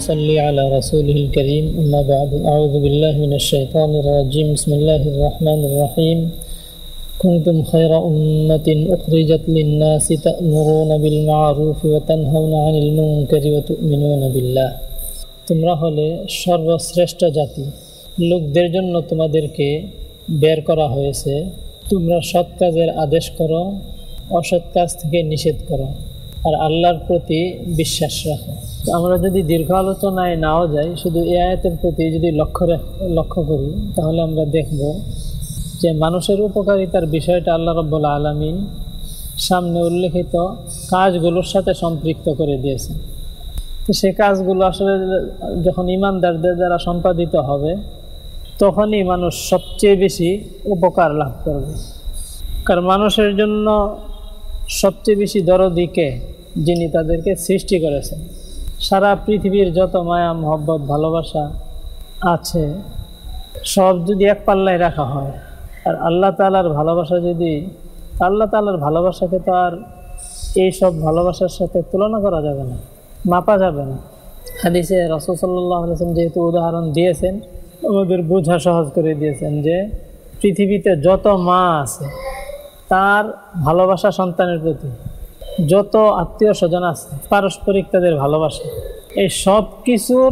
نحمده ونصلي على رسوله الكريم أما بعد أعوذ بالله من الشيطان الرجيم بسم الله الرحمن الرحيم كنتم خير أمة أخرجت للناس تأمرون بالمعروف وتنهون عن المنكر وتؤمنون بالله তোমরা হলে সর্বশ্রেষ্ঠ জাতি লোকদের জন্য তোমাদেরকে বের করা হয়েছে তোমরা সৎ কাজের আদেশ করো অসৎ কাজ থেকে নিষেধ করো আর আল্লাহর প্রতি বিশ্বাস রাখো আমরা যদি দীর্ঘ আলোচনায় নাও যাই, শুধু এ আয়াতের প্রতি যদি লক্ষ্য লক্ষ্য করি, তাহলে আমরা দেখব যে মানুষের উপকারিতার বিষয়টা আল্লাহ রব্বুল আলমিন সামনে উল্লেখিত কাজগুলোর সাথে সম্পৃক্ত করে দিয়েছে তো সে কাজগুলো আসলে যখন ইমানদারদের দ্বারা সম্পাদিত হবে, তখনই মানুষ সবচেয়ে বেশি উপকার লাভ করবে। কারণ মানুষের জন্য সবচেয়ে বেশি দরদিকে যিনি তাদেরকে সৃষ্টি করেছেন। সারা পৃথিবীর যত মায়া, মহব্বত, ভালোবাসা আছে, সব যদি এক পাল্লায় রাখা হয়, আর আল্লাহ তালার ভালোবাসা যদি, আল্লাহ তালার ভালোবাসাকে তো আর এই সব ভালোবাসার সাথে তুলনা করা যাবে না, মাপা যাবে না। হাদিসে রসদ সাল্লাহ আলসালাম যেহেতু উদাহরণ দিয়েছেন, আমাদের বোঝা সহজ করে দিয়েছেন যে, পৃথিবীতে যত মা আছে, তার ভালোবাসা সন্তানের প্রতি যত আত্মীয় স্বজন আছে, পারস্পরিক তাদের ভালোবাসা। এই সব কিছুর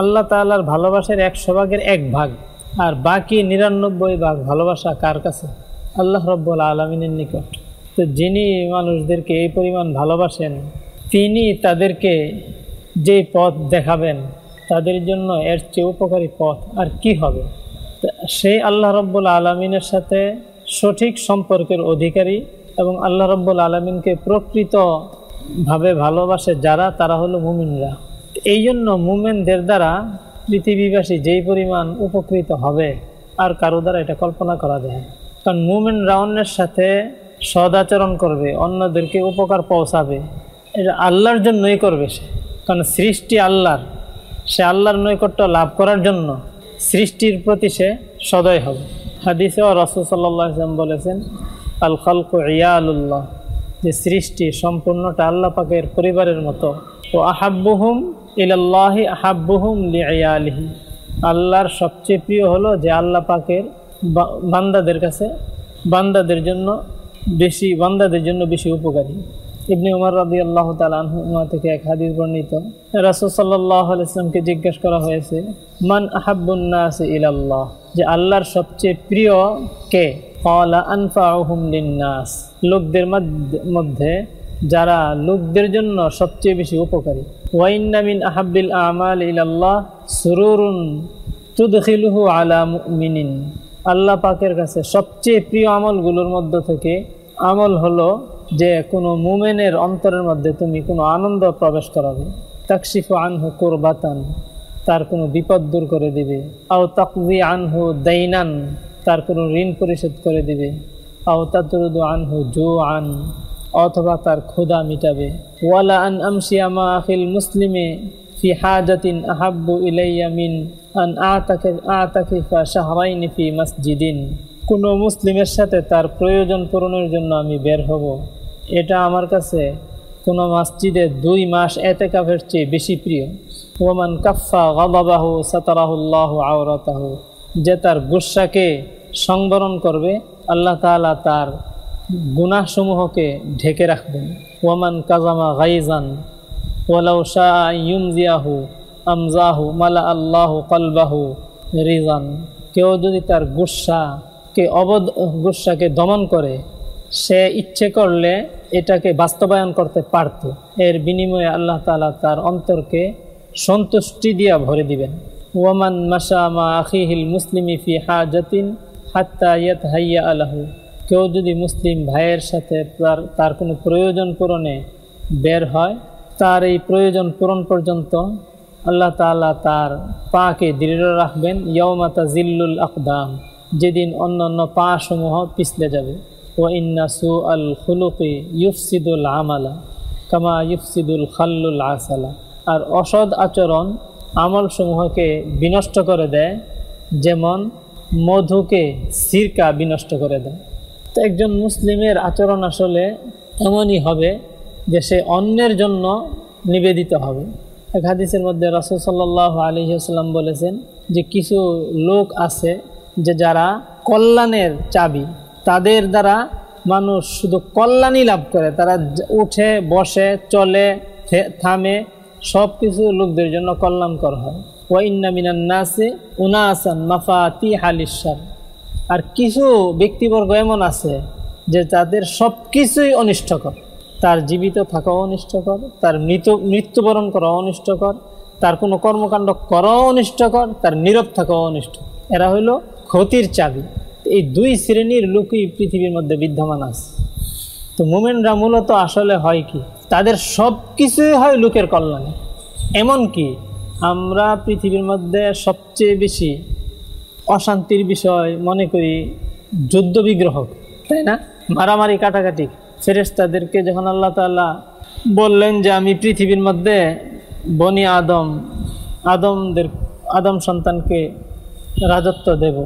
আল্লাহ তাল্লাহার ভালোবাসার একশো ভাগের এক ভাগ। আর বাকি নিরানব্বই ভাগ ভালোবাসা কার কাছে? আল্লাহ রব্বুল আলমিনের নিকট। তো যিনি মানুষদেরকে এই পরিমাণ ভালোবাসেন, তিনি তাদেরকে যে পথ দেখাবেন, তাদের জন্য এর চেয়ে উপকারী পথ আর কি হবে? সেই আল্লাহ রব্বুল আলমিনের সাথে সঠিক সম্পর্কের অধিকারী এবং আল্লাহ রব্বুল আলমিনকে প্রকৃতভাবে ভালোবাসে যারা, তারা হলো মুমিনরা। এই জন্য মুমেনদের দ্বারা পৃথিবীবাসী যেই পরিমাণ উপকৃত হবে, আর কারও দ্বারা এটা কল্পনা করা যায় কারণ মুমেনরা অন্যের সাথে সদাচরণ করবে, অন্যদেরকে উপকার পৌঁছাবে। এটা আল্লাহর জন্যই করবে সে। কারণ সৃষ্টি আল্লাহর। সে আল্লাহর নৈকট্য লাভ করার জন্য সৃষ্টির প্রতি সে সদয় হবে। হাদিসে ও রসুল সাল্লাম বলেছেন আল খালকু ইয়ালুল্লাহ যে সৃষ্টি সম্পূর্ণটা আল্লাহ পাকের পরিবারের মতো। ও আহাব্বুহুম ইলাল্লাহি আহাব্বুহুম লিয়ালিহি আল্লাহর সবচেয়ে প্রিয় হলো যে আল্লাহ পাকের বান্দাদের কাছে, বান্দাদের জন্য বেশি, বান্দাদের জন্য বেশি উপকারী। ইবনি উমর রাদি আল্লাহ তালুমা থেকে এক হাদিস বর্ণিত, রাসুল সাল্লাহ জিজ্ঞেস করা হয়েছে, মান আহাবুন্নাস ইলাল্লাহ? যে আল্লাহর সবচেয়ে প্রিয় কে? লোকদের মধ্যে যারা লোকদের জন্য সবচেয়ে বেশি উপকারী। ওয়াইনামিন আহাবিল আমাল ইলাল্লাহ সুরুরুন তুদখিলুহু আলা আল্লাহ পাকের কাছে সবচেয়ে প্রিয় আমলগুলোর মধ্য থেকে আমল হলো যে, কোনো মুমেনের অন্তরের মধ্যে তুমি কোনো আনন্দ প্রবেশ করাবে। তাকশিফু আনহু কোরবাতান। তার কোনো বিপদ দূর করে দিবে। আও তাকজি আনহু দাইনান তার কোনো ঋণ পরিশোধ করে দিবে। আও তাতরুদু আনহু জো আন অথবা তার ক্ষুদা মিটাবে। ওয়ালা আন আমশিয়ামা আখিল মুসলিমে, ফি হাজাতিন আহাব্বু ইলাইয়া মিন আন আতাকে আতাকিফা শাহরাইনি ফি মসজিদিন। কোনো মুসলিমের সাথে তার প্রয়োজন পূরণের জন্য আমি বের হব। এটা আমার কাছে কোনো মসজিদে দুই মাস এতে কাফের চেয়ে বেশি প্রিয়। ওমান কাফা গবাবাহু সাতারাহুল্লাহ আওরাতাহু। যে তার গুসাকে সংবরণ করবে, আল্লাহ তালা তার গুনাহসমূহকে ঢেকে রাখবেন। ওয়ামান কাজামা গাইজান ওয়ালাউ শাহ আমজাহু, মালা আল্লাহ কলবাহু রিজান কেউ যদি তার গুসাকে অবদ গুসাকে দমন করে, সে ইচ্ছে করলে এটাকে বাস্তবায়ন করতে পারত। এর বিনিময়ে আল্লাহ তালা তার অন্তরকে সন্তুষ্টি দিয়া ভরে দিবেন। ওয়ামান মাসামা আখিহিল মুসলিমি ফি হাত্তা ইয়াত হাইয়া আলাহু। কেউ যদি মুসলিম ভাইয়ের সাথে তার তার কোনো প্রয়োজন পূরণে বের হয়, তার এই প্রয়োজন পূরণ পর্যন্ত আল্লাহ তালা তার পাকে দৃঢ় রাখবেন ইয়মাতা জিল্লুল আকদাম, যেদিন অন্য অন্য পা সমূহ পিছলে যাবে। ও ইন্নাসু আল খুলুকি ইউফসিদুল আমালা, কামা ইউফসিদুল খাল্লুল আসালা। আর অসদ আচরণ আমলসমূহকে বিনষ্ট করে দেয়, যেমন মধুকে সিরকা বিনষ্ট করে দেয়। তো একজন মুসলিমের আচরণ আসলে এমনই হবে যে সে অন্যের জন্য নিবেদিত হবে। এক হাদিসের মধ্যে রাসুল সাল্লাহ আলহিহাস্লাম বলেছেন যে কিছু লোক আছে যে যারা কল্যাণের চাবি, তাদের দ্বারা মানুষ শুধু কল্যাণই লাভ করে। তারা উঠে, বসে, চলে থামে সব কিছু লোকদের জন্য কল্যাণকর হয়। ওয়াইন্না মিনান নাসে উনাসান মাফাতি হালিসার আর কিছু ব্যক্তিবর্গ এমন আছে যে তাদের সব কিছুই অনিষ্টকর। তার জীবিত থাকাও অনিষ্টকর, তার মৃত মৃত্যুবরণ করাও অনিষ্টকর, তার কোনো কর্মকাণ্ড করাও অনিষ্টকর, তার নীরব থাকাও অনিষ্ট। এরা হইল ক্ষতির চাবি। এই দুই শ্রেণির লোকই পৃথিবীর মধ্যে বিদ্যমান আছে। তো মোমেনরা মূলত আসলে হয় কি? তাদের সব কিছুই হয় লোকের কল্যাণে। এমন কি? আমরা পৃথিবীর মধ্যে সবচেয়ে বেশি অশান্তির বিষয় মনে করি যুদ্ধ বিগ্রহ, তাই না? মারামারি কাটাকাটি। ফেরেস্তাদেরকে যখন আল্লাহ তাল্লাহ বললেন যে, আমি পৃথিবীর মধ্যে বনি আদম, আদমদের, আদম সন্তানকে রাজত্ব দেব।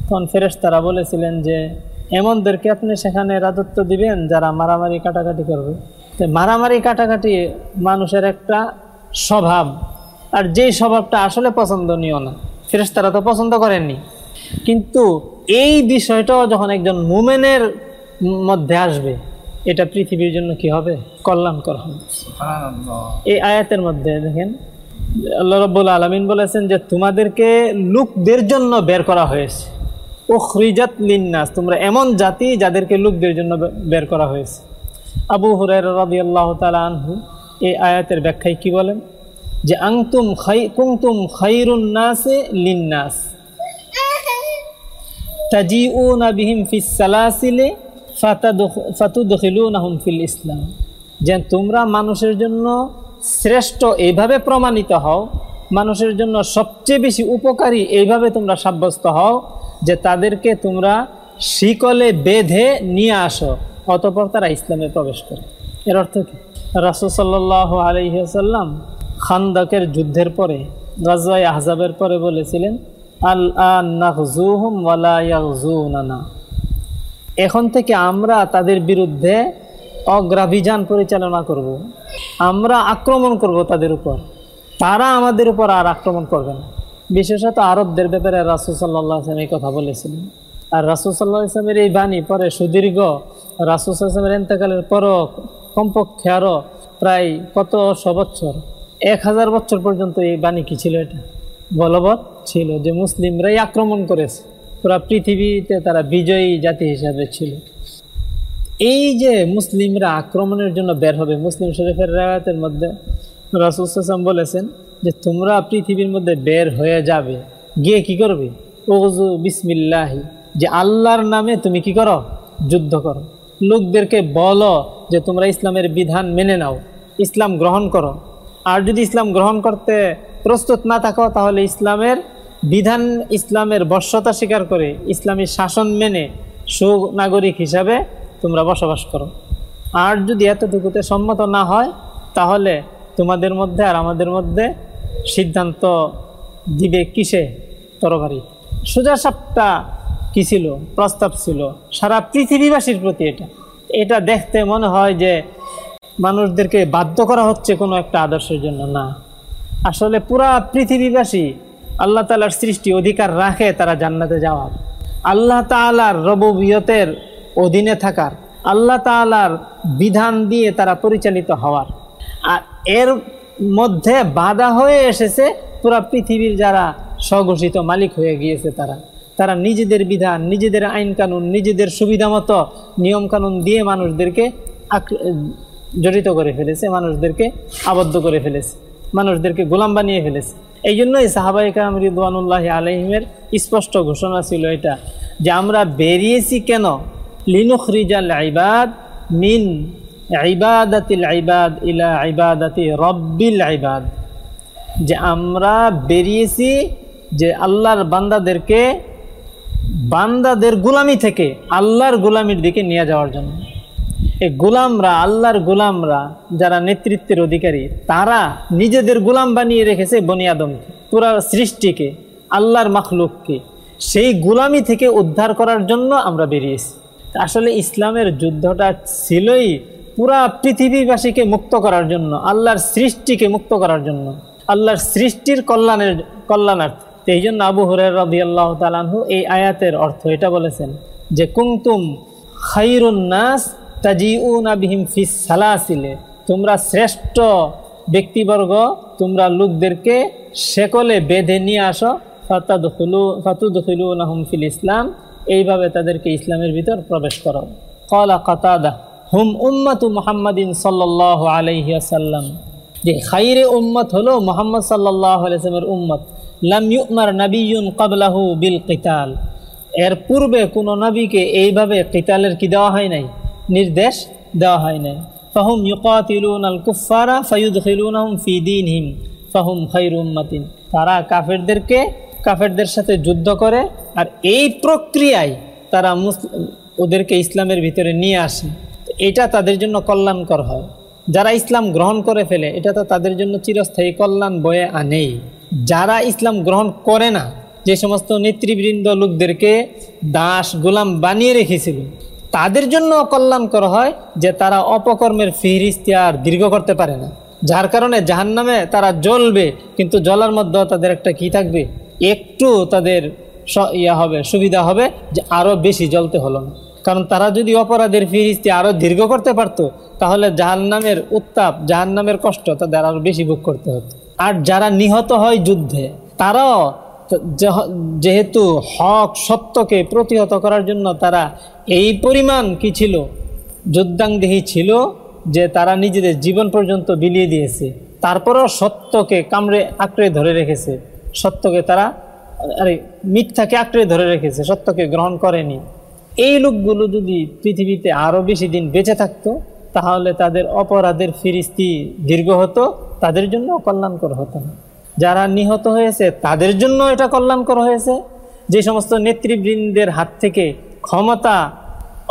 তখন ফেরেস্তারা বলেছিলেন যে এমনদেরকে আপনি সেখানে রাজত্ব দিবেন যারা মারামারি কাটাকাটি করবে। মারামারি কাটাকাটি মানুষের একটা স্বভাব। আর যেই স্বভাবটা আসলে পছন্দনীয় না ফেরেস্তারা তো পছন্দ করেননি। কিন্তু এই বিষয়টাও যখন একজন মুমেনের মধ্যে আসবে এটা পৃথিবীর জন্য কি হবে? কল্যাণকর হবে। এই আয়াতের মধ্যে দেখেন আল্লাহ রব্বুল আলমিন বলেছেন যে তোমাদেরকে লোকদের জন্য বের করা হয়েছে। ও খ্রিজাত লিন্নাস। তোমরা এমন জাতি যাদেরকে লোকদের জন্য বের করা হয়েছে। আবু হুরাই রবি আল্লাহ আনহু এই আয়াতের ব্যাখ্যায় কি বলেন? যে আংতুম খাই কুংতুম খাইরুন নাসে লিন্নাস। তাজিউনা বিহিম ফিস সালাসিলে ফাতুদখিলুনাহুম ফিল ইসলাম। যে তোমরা মানুষের জন্য শ্রেষ্ঠ এইভাবে প্রমাণিত হও, মানুষের জন্য সবচেয়ে বেশি উপকারী এইভাবে তোমরা সাব্যস্ত হও যে তাদেরকে তোমরা শিকলে বেঁধে নিয়ে আসো, অতপর তারা ইসলামে প্রবেশ করে। এর অর্থ কি? রাসুল সাল্লাহ আলহিহাসাল্লাম খান্দাকের যুদ্ধের পরে রাজওয়াই আহজাবের পরে বলেছিলেন, আল ওয়ালাইয়ানা এখন থেকে আমরা তাদের বিরুদ্ধে অগ্রাভিযান পরিচালনা করব। আমরা আক্রমণ করব তাদের উপর। তারা আমাদের উপর আর আক্রমণ করবে না। বিশেষত আরবদের ব্যাপারে রাসুল সাল্লাহ আসলাম এই কথা বলেছিলেন। আর রাসুল সাল্লাহ ইসলামের এই বাণী পরে সুদীর্ঘ, রাসুল সাল্লামের এন্তেকালের পরও কমপক্ষে আরও প্রায় কত শ বছর, এক হাজার বছর পর্যন্ত এই বাণী কি ছিল এটা? বলবৎ ছিল যে মুসলিমরাই আক্রমণ করেছে। পুরা পৃথিবীতে তারা বিজয়ী জাতি হিসাবে ছিল। এই যে মুসলিমরা আক্রমণের জন্য বের হবে, মুসলিম শরীফের রায়তের মধ্যে রাসুসাম বলেছেন যে তোমরা পৃথিবীর মধ্যে বের হয়ে যাবে। গিয়ে কি করবে? ওজু বিসমিল্লাহি। যে আল্লাহর নামে তুমি কি করো? যুদ্ধ করো। লোকদেরকে বলো যে তোমরা ইসলামের বিধান মেনে নাও, ইসলাম গ্রহণ করো। আর যদি ইসলাম গ্রহণ করতে প্রস্তুত না থাকো, তাহলে ইসলামের বিধান, ইসলামের বর্ষতা স্বীকার করে ইসলামী শাসন মেনে সুনাগরিক হিসাবে তোমরা বসবাস করো। আর যদি এতটুকুতে সম্মত না হয়, তাহলে তোমাদের মধ্যে আর আমাদের মধ্যে সিদ্ধান্ত দিবে কিসে? তরবারি। সোজা সাপটা কি ছিল? প্রস্তাব ছিল। সারা পৃথিবীবাসীর প্রতি এটা। এটা দেখতে মনে হয় যে মানুষদেরকে বাধ্য করা হচ্ছে কোনো একটা আদর্শের জন্য। না। আসলে পুরা পৃথিবীবাসী আল্লাহ তালার সৃষ্টি অধিকার রাখে তারা জান্নাতে যাওয়ার আল্লাহ তালার রববিয়তের অধীনে থাকার, আল্লাহ তালার বিধান দিয়ে তারা পরিচালিত হওয়ার। আর এর মধ্যে বাধা হয়ে এসেছে পুরা পৃথিবীর যারা স্বঘোষিত মালিক হয়ে গিয়েছে তারা। তারা নিজেদের বিধান, নিজেদের আইন কানুন, নিজেদের সুবিধা মতো নিয়ম কানুন দিয়ে মানুষদেরকে জড়িত করে ফেলেছে, মানুষদেরকে আবদ্ধ করে ফেলেছে, মানুষদেরকে গোলাম বানিয়ে ফেলেছে। এই জন্যই সাহাবাই কাম রিদওয়ানুল্লাহ আলহিমের স্পষ্ট ঘোষণা ছিল এটা যে, আমরা বেরিয়েছি কেন? লিনুখরিজাল আইবাদ মিন ইলা রব্বিল যে আমরা বেরিয়েছি যে আল্লাহর বান্দাদেরকে, বান্দাদের গুলামি থেকে আল্লাহর গুলামির দিকে নিয়ে যাওয়ার জন্য। এই গোলামরা, আল্লাহর গোলামরা যারা নেতৃত্বের অধিকারী, তারা নিজেদের গোলাম বানিয়ে রেখেছে বনিয়াদমকে পুরা সৃষ্টিকে, আল্লাহর মখলুককে, সেই গোলামি থেকে উদ্ধার করার জন্য আমরা বেরিয়েছি। আসলে ইসলামের যুদ্ধটা ছিলই পুরা পৃথিবীবাসীকে মুক্ত করার জন্য, আল্লাহর সৃষ্টিকে মুক্ত করার জন্য, আল্লাহর সৃষ্টির কল্যাণের কল্যাণার্থে। এই জন্য আবু হরের রবি আল্লাহ তালানহু এই আয়াতের অর্থ এটা বলেছেন যে কুমতুম খাইরুন্নাস তাজিউনা বিহিম ফিস সালাসিলে। তোমরা শ্রেষ্ঠ ব্যক্তিবর্গ, তোমরা লোকদেরকে শেকলে বেঁধে নিয়ে আসো। ফাতাদুলু ফাতুদুলু নাহম ফিল ইসলাম। এইভাবে তাদেরকে ইসলামের ভিতর প্রবেশ করো। কলা কাতাদা হুম উম্মাতু মুহাম্মাদিন সাল্লাহ আলাইসাল্লাম যে খাইরে উম্মত হলো মোহাম্মদ সাল্লাহ আলাইসলামের উম্মত। লাম ইউমার নাবিয়ুন কাবলাহু বিল কিতাল। এর পূর্বে কোনো নবীকে এইভাবে কিতালের কি দেওয়া হয় নাই? নির্দেশ দেওয়া হয় নাই। ফাহুম ইউকাতিলুন আল কুফারা ফয়ুদ ফায়ুদখিলুনহুম ফিদিন হিম ফাহুম খাইরু উম্মাতিন। তারা কাফেরদেরকে কাফেরদের সাথে যুদ্ধ করে আর এই প্রক্রিয়ায় তারা ওদেরকে ইসলামের ভিতরে নিয়ে আসে। এটা তাদের জন্য কল্যাণকর হয়। যারা ইসলাম গ্রহণ করে ফেলে, এটা তো তাদের জন্য চিরস্থায়ী কল্যাণ বয়ে আনেই। যারা ইসলাম গ্রহণ করে না, যে সমস্ত নেতৃবৃন্দ লোকদেরকে দাস গোলাম বানিয়ে রেখেছিল, তাদের জন্য কল্যাণকর হয় যে তারা অপকর্মের ফিহরিস্তি আর দীর্ঘ করতে পারে না। যার কারণে জাহান নামে তারা জ্বলবে, কিন্তু জলার মধ্যে তাদের একটা কি থাকবে? একটু তাদের ইয়া হবে, সুবিধা হবে যে আরও বেশি জ্বলতে হলো না। কারণ তারা যদি অপরাধের ফিরিস্তি আরও দীর্ঘ করতে পারতো, তাহলে জাহান নামের উত্তাপ জাহান নামের কষ্ট তাদের আরও বেশি ভোগ করতে হতো। আর যারা নিহত হয় যুদ্ধে, তারাও যেহেতু হক সত্যকে প্রতিহত করার জন্য তারা এই পরিমাণ কি ছিল, যোদ্ধাংদেহী ছিল যে তারা নিজেদের জীবন পর্যন্ত বিলিয়ে দিয়েছে। তারপরেও সত্যকে কামড়ে আঁকড়ে ধরে রেখেছে। সত্যকে তারা, আরে মিথ্যাকে আঁকড়ে ধরে রেখেছে, সত্যকে গ্রহণ করেনি। এই লোকগুলো যদি পৃথিবীতে আরও বেশি দিন বেঁচে থাকতো, তাহলে তাদের অপরাধের ফিরিস্তি দীর্ঘ হতো, তাদের জন্য কল্যাণকর হতো না। যারা নিহত হয়েছে, তাদের জন্য এটা কল্যাণকর হয়েছে। যে সমস্ত নেতৃবৃন্দের হাত থেকে ক্ষমতা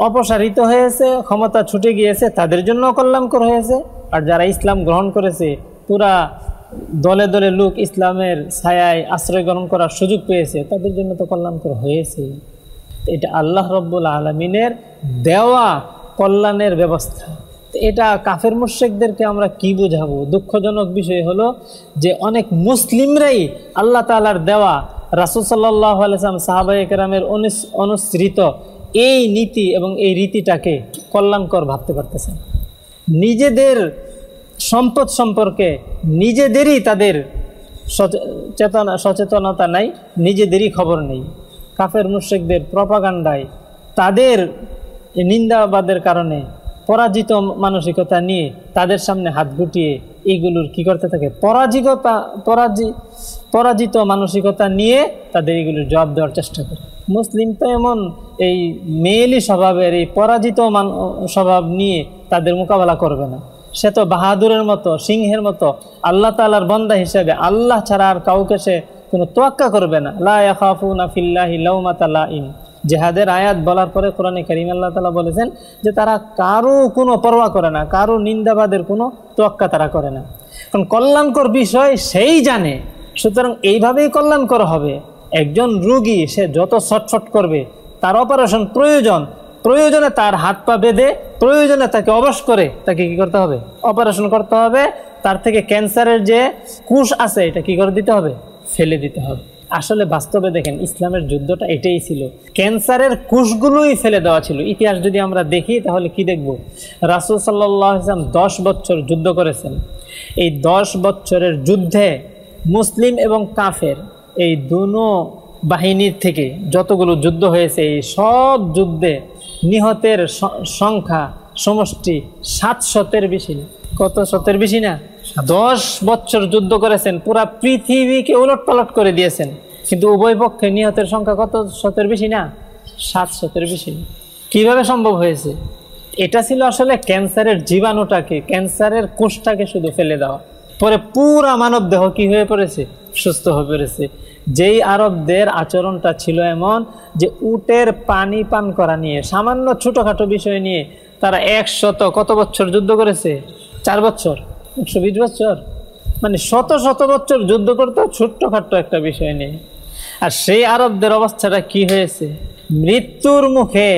অপসারিত হয়েছে, ক্ষমতা ছুটে গিয়েছে, তাদের জন্য কল্যাণকর হয়েছে। আর যারা ইসলাম গ্রহণ করেছে, পুরা দলে দলে লোক ইসলামের ছায়ায় আশ্রয় গ্রহণ করার সুযোগ পেয়েছে, তাদের জন্য তো কল্যাণকর হয়েছে এটা আল্লাহ রব্বুল আলমিনের দেওয়া কল্যাণের ব্যবস্থা। এটা কাফের মুর্শেকদেরকে আমরা কি বুঝাবো? দুঃখজনক বিষয় হলো যে অনেক মুসলিমরাই আল্লাহ তালার দেওয়া রাসুল সাল্লাহ আলসালাম সাহাবাই কেরামের অনুসৃত এই নীতি এবং এই রীতিটাকে কল্যাণকর ভাবতে পারতেছেন। নিজেদের সম্পদ সম্পর্কে নিজেদেরই তাদের চেতনা সচেতনতা নাই, নিজেদেরই খবর নেই। কাফের মুশ্রিকদের প্রপাগান্ডায়, তাদের নিন্দাবাদের কারণে পরাজিত মানসিকতা নিয়ে তাদের সামনে হাত গুটিয়ে এইগুলোর কি করতে থাকে? পরাজিকতা, পরাজি, পরাজিত মানসিকতা নিয়ে তাদের এগুলোর জবাব দেওয়ার চেষ্টা করে। মুসলিম তো এমন এই মেয়েলি স্বভাবের, এই পরাজিত মান, স্বভাব নিয়ে তাদের মোকাবেলা করবে না। সে তো বাহাদুরের মতো, সিংহের মতো, আল্লাহ তালার বন্দা হিসেবে আল্লাহ ছাড়া আর কাউকে সে কোনো তোয়াক্কা করবে না। লাউমাতালা ইন জেহাদের আয়াত বলার পরে কোরআনে করিম আল্লাহ তালা বলেছেন যে তারা কারও কোনো পরোয়া করে না, কারও নিন্দাবাদের কোনো তোয়াক্কা তারা করে না। কারণ কল্যাণকর বিষয় সেই জানে, সুতরাং এইভাবেই কল্যাণকর হবে। একজন রুগী, সে যত ছটফট করবে, তার অপারেশন প্রয়োজন। প্রয়োজনে তার হাত পা বেঁধে, প্রয়োজনে তাকে অবশ করে, তাকে কি করতে হবে? অপারেশন করতে হবে। তার থেকে ক্যান্সারের যে কুশ আছে, এটা কি করে দিতে হবে? ফেলে দিতে হবে। আসলে বাস্তবে দেখেন, ইসলামের যুদ্ধটা এটাই ছিল। ক্যান্সারের কুশগুলোই ফেলে দেওয়া ছিল। ইতিহাস যদি আমরা দেখি, তাহলে কি দেখব? রাসুল সাল্লাম দশ বছর যুদ্ধ করেছেন। এই দশ বছরের যুদ্ধে মুসলিম এবং কাফের, এই দুনো বাহিনীর থেকে যতগুলো যুদ্ধ হয়েছে, এই সব যুদ্ধে নিহতের সংখ্যা সমষ্টি সাত শতের বেশি কত শতের বেশি না? দশ বছর যুদ্ধ করেছেন, পুরা পৃথিবীকে উলট পালট করে দিয়েছেন। কিন্তু উভয় পক্ষে নিহতের সংখ্যা কত শতের বেশি না? সাত শতের বেশি। কীভাবে সম্ভব হয়েছে? এটা ছিল আসলে ক্যান্সারের জীবাণুটাকে, ক্যান্সারের কোষটাকে শুধু ফেলে দেওয়া। পরে পুরা মানব দেহ কি হয়ে পড়েছে? সুস্থ হয়ে পড়েছে। যেই আরবদের আচরণটা ছিল এমন যে উটের পানি পান করা নিয়ে, সামান্য ছোটোখাটো বিষয় নিয়ে তারা একশত কত বছর যুদ্ধ করেছে? চার বছর। একশো বিশ বছর? মানে শত শত বছর যুদ্ধ করতে ছোট্টখাট্ট একটা বিষয় নেই। আর সেই আরবদের অবস্থাটা কি হয়েছে? মৃত্যুর মুখে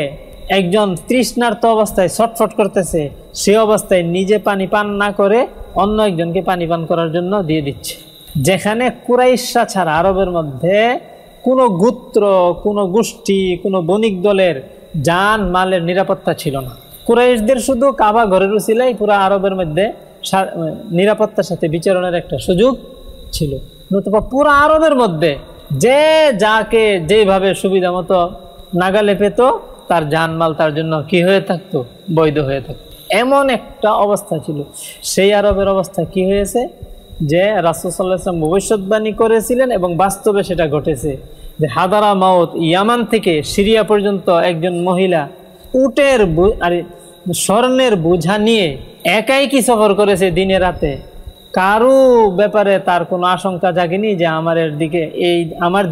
একজন তৃষ্ণার্ত অবস্থায় ছটফট করতেছে, সে অবস্থায় নিজে পানি পান না করে অন্য একজনকে পানি পান করার জন্য দিয়ে দিচ্ছে। যেখানে কুরাইশা ছাড়া আরবের মধ্যে কোনো গোত্র, কোনো গোষ্ঠী, কোনো বণিক দলের যান মালের নিরাপত্তা ছিল না। কুরাইশদের শুধু কাবা ঘরের উচিলাই পুরো আরবের মধ্যে নিরাপত্তার সাথে বিচরণের একটা সুযোগ ছিল। নতুবা পুরো আরবের মধ্যে যে যাকে যেভাবে সুবিধা মতো নাগালে পেত, তার জানমাল তার জন্য কি হয়ে থাকতো? বৈধ হয়ে থাকতো। এমন একটা অবস্থা ছিল। সেই আরবের অবস্থা কি হয়েছে? যে রাসুসাল্লাহাম ভবিষ্যৎবাণী করেছিলেন এবং বাস্তবে সেটা ঘটেছে। যে হাদারা মাউত ইয়ামান থেকে সিরিয়া পর্যন্ত একজন মহিলা উটের আর স্বর্ণের বোঝা নিয়ে একাই কি সফর করেছে দিনে রাতে? কারও ব্যাপারে তার কোনো আশঙ্কা জাগেনি যে আমার দিকে এই আমার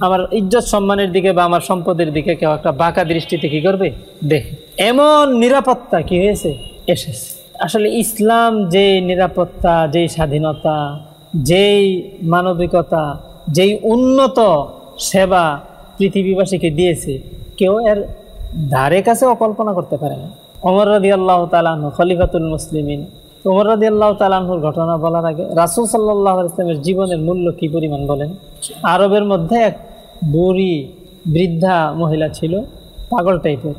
আমার ইজ্জত সম্মানের দিকে বা আমার সম্পদের দিকে কেউ একটা বাঁকা দৃষ্টিতে কি করবে? দেখে, এমন নিরাপত্তা কি হয়েছে? এসেছে। আসলে ইসলাম যে নিরাপত্তা যেই স্বাধীনতা, যেই মানবিকতা, যেই উন্নত সেবা পৃথিবীবাসীকে দিয়েছে, কেউ এর ধারে কাছেও কল্পনা করতে পারে না। অমর রাজি আল্লাহ তালাহ খলিফাতুল মুসলিমিন। ওমর রাজি আল্লাহ তালাহুর ঘটনা বলার আগে রাসুল সাল্লাহ ইসলামের জীবনের মূল্য কি পরিমাণ বলেন? আরবের মধ্যে এক বুড়ি, বৃদ্ধা মহিলা ছিল, পাগল টাইপের।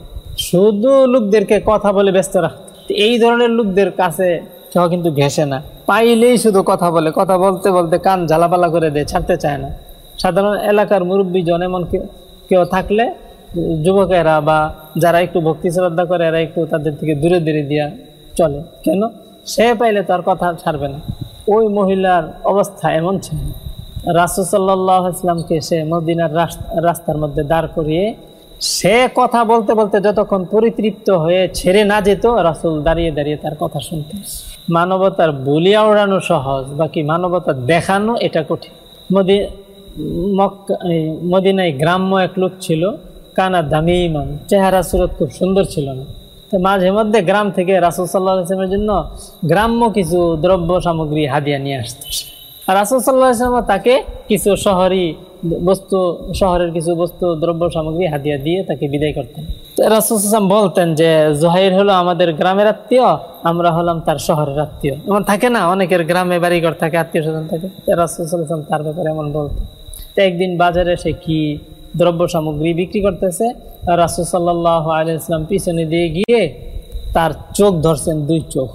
শুধু লোকদেরকে কথা বলে ব্যস্ত রাখত এই ধরনের লোকদের কাছে কেউ কিন্তু ঘেসে না। পাইলেই শুধু কথা বলে। কথা বলতে বলতে কান ঝালাপালা করে দেয়, ছাড়তে চায় না। সাধারণ এলাকার মুরব্বী মুরব্বীজন এমন কেউ থাকলে যুবকেরা বা যারা একটু ভক্তি শ্রদ্ধা করে, এরা একটু তাদের থেকে দূরে দূরে দিয়া চলে। কেন? সে পাইলে তার কথা ছাড়বে না। ওই মহিলার অবস্থা এমন ছিল। রাসুসাল্লাহ ইসলামকে সে মদিনার রাস্তার মধ্যে দাঁড় করিয়ে সে কথা বলতে বলতে যতক্ষণ পরিতৃপ্ত হয়ে ছেড়ে না যেত, রাসুল দাঁড়িয়ে দাঁড়িয়ে তার কথা শুনতে। মানবতার বলিয়া ওড়ানো সহজ, বাকি মানবতা দেখানো এটা কঠিন। মদি মদিনায় গ্রাম্য এক লোক ছিল। কানা দামি ইমান চেহারা, সুরত খুব সুন্দর ছিল না। তো মাঝে মধ্যে গ্রাম থেকে রাসুল সাল্লাহ ইসলামের জন্য গ্রাম্য কিছু দ্রব্য সামগ্রী হাদিয়া নিয়ে আসত আর রাসুল সাল্লাহ ইসলাম তাকে কিছু শহরি বস্তু, শহরের কিছু বস্তু, দ্রব্য সামগ্রী হাদিয়া দিয়ে তাকে বিদায় করতেন। রাসুল ইসলাম বলতেন যে, জহাইর হলো আমাদের গ্রামের আত্মীয়, আমরা হলাম তার শহরের আত্মীয়। এমন থাকে না, অনেকের গ্রামে বাড়িঘর থাকে আত্মীয় স্বজন থাকে রাসুল ইসলাম তার ব্যাপারে এমন বলতেন। তো একদিন বাজারে সে কি দ্রব্য সামগ্রী বিক্রি করতেছে। রাসুল সাল্লাহ আলিয়াল্লাম পিছনে দিয়ে গিয়ে তার চোখ ধরছেন দুই চোখ।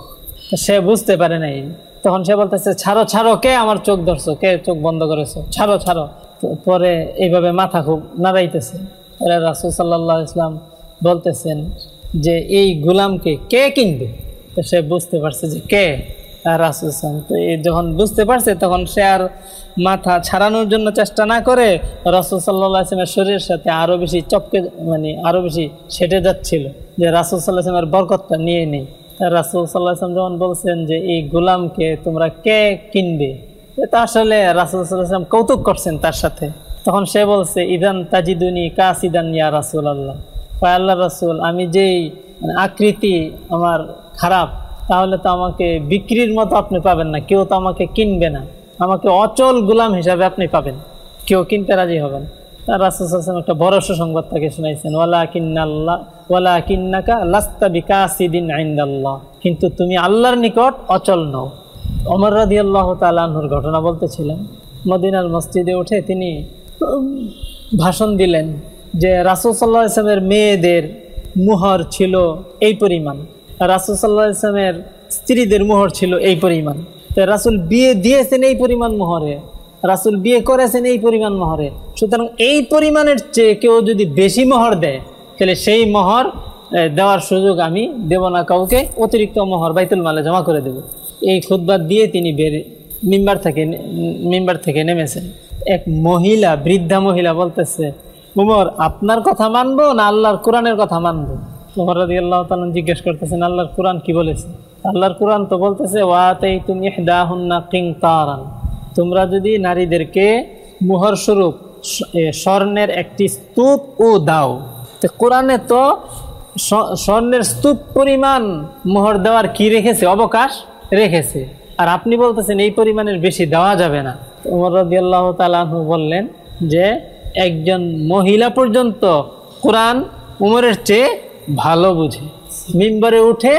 সে বুঝতে পারে নাই। তখন সে বলতেছে, ছাড়ো ছাড়ো, কে আমার চোখ ধরছো? কে চোখ বন্ধ করেছ? ছাড়ো ছাড়ো। পরে এইভাবে মাথা খুব নাড়াইতেছে। পরে রাসুল সাল্লাহ ইসলাম বলতেছেন যে, এই গুলামকে কে কিনবে? সে বুঝতে পারছে যে, কে? রাসুল ইসলাম তো এই যখন বুঝতে পারছে, তখন সে আর মাথা ছাড়ানোর জন্য চেষ্টা না করে রাসুল সাল্লাহ আসলামের শরীরের সাথে আরও বেশি চপকে মানে আরও বেশি সেটে যাচ্ছিল যে রাসুল সাল্লাহ আসলামের বরকতটা নিয়ে নেই। রাসুল সাল্লাহ যখন বলছেন যে, এই গোলামকে তোমরা কে কিনবে? তা আসলে রাসুল সাল্লাহ আসলাম কৌতুক করছেন তার সাথে। তখন সে বলছে, ইদান তাজিদুনি কাসিদান ইয়া রাসুল আল্লাহ আল্লাহ রাসুল, আমি যেই মানে আকৃতি আমার খারাপ তাহলে তো আমাকে বিক্রির মতো আপনি পাবেন না। কেউ তো আমাকে কিনবে না। আমাকে অচল গুলাম হিসাবে আপনি পাবেন। কেউ কিনতে রাজি হবেন তার রাসুল একটা বড় সংবাদ তাকে শুনাইছেন। ওয়ালা কিন্নাল্লাহ ওয়ালা কিন্নাকা লাস্তা আইন্দাল্লাহ কিন্তু তুমি আল্লাহর নিকট অচল নও। অমর রাদি আল্লাহ তালাহুর ঘটনা বলতেছিলেন। মদিনার মসজিদে উঠে তিনি ভাষণ দিলেন যে রাসুল সাল্লাহ ইসলামের মেয়েদের মুহর ছিল এই পরিমাণ। রাসুল সাল্লাহ ইসলামের স্ত্রীদের মোহর ছিল এই পরিমাণ। তো রাসুল বিয়ে দিয়েছেন এই পরিমাণ মোহরে, রাসুল বিয়ে করেছেন এই পরিমাণ মোহরে। সুতরাং এই পরিমাণের চেয়ে কেউ যদি বেশি মোহর দেয়, তাহলে সেই মোহর দেওয়ার সুযোগ আমি দেব না, কাউকে অতিরিক্ত মোহর বাইতুল মালে জমা করে দেব। এই খুদ্বার দিয়ে তিনি বেড়ে মেম্বার থেকে মেম্বার থেকে নেমেছেন। এক মহিলা, বৃদ্ধা মহিলা বলতেছে, উমর, আপনার কথা মানবো না আল্লাহর কোরআনের কথা মানবো? উমর রাজি আল্লাহ তালন জিজ্ঞেস করতেছেন, আল্লাহর কোরআন কি বলেছে? আল্লাহর কোরআন তো বলতেছে ওয়াতেই তুমি দাহুন্না কিং তারান তোমরা যদি নারীদেরকে মুহর স্বরূপ স্বর্ণের একটি স্তূপ ও দাও, তো কোরআনে তো স্বর্ণের স্তূপ পরিমাণ মোহর দেওয়ার কি রেখেছে? অবকাশ রেখেছে। আর আপনি বলতেছেন, এই পরিমাণের বেশি দেওয়া যাবে না। উমর আল্লাহ তালু বললেন যে, একজন মহিলা পর্যন্ত কোরআন উমরের চেয়ে ভালো বুঝে। মিম্বরে উঠে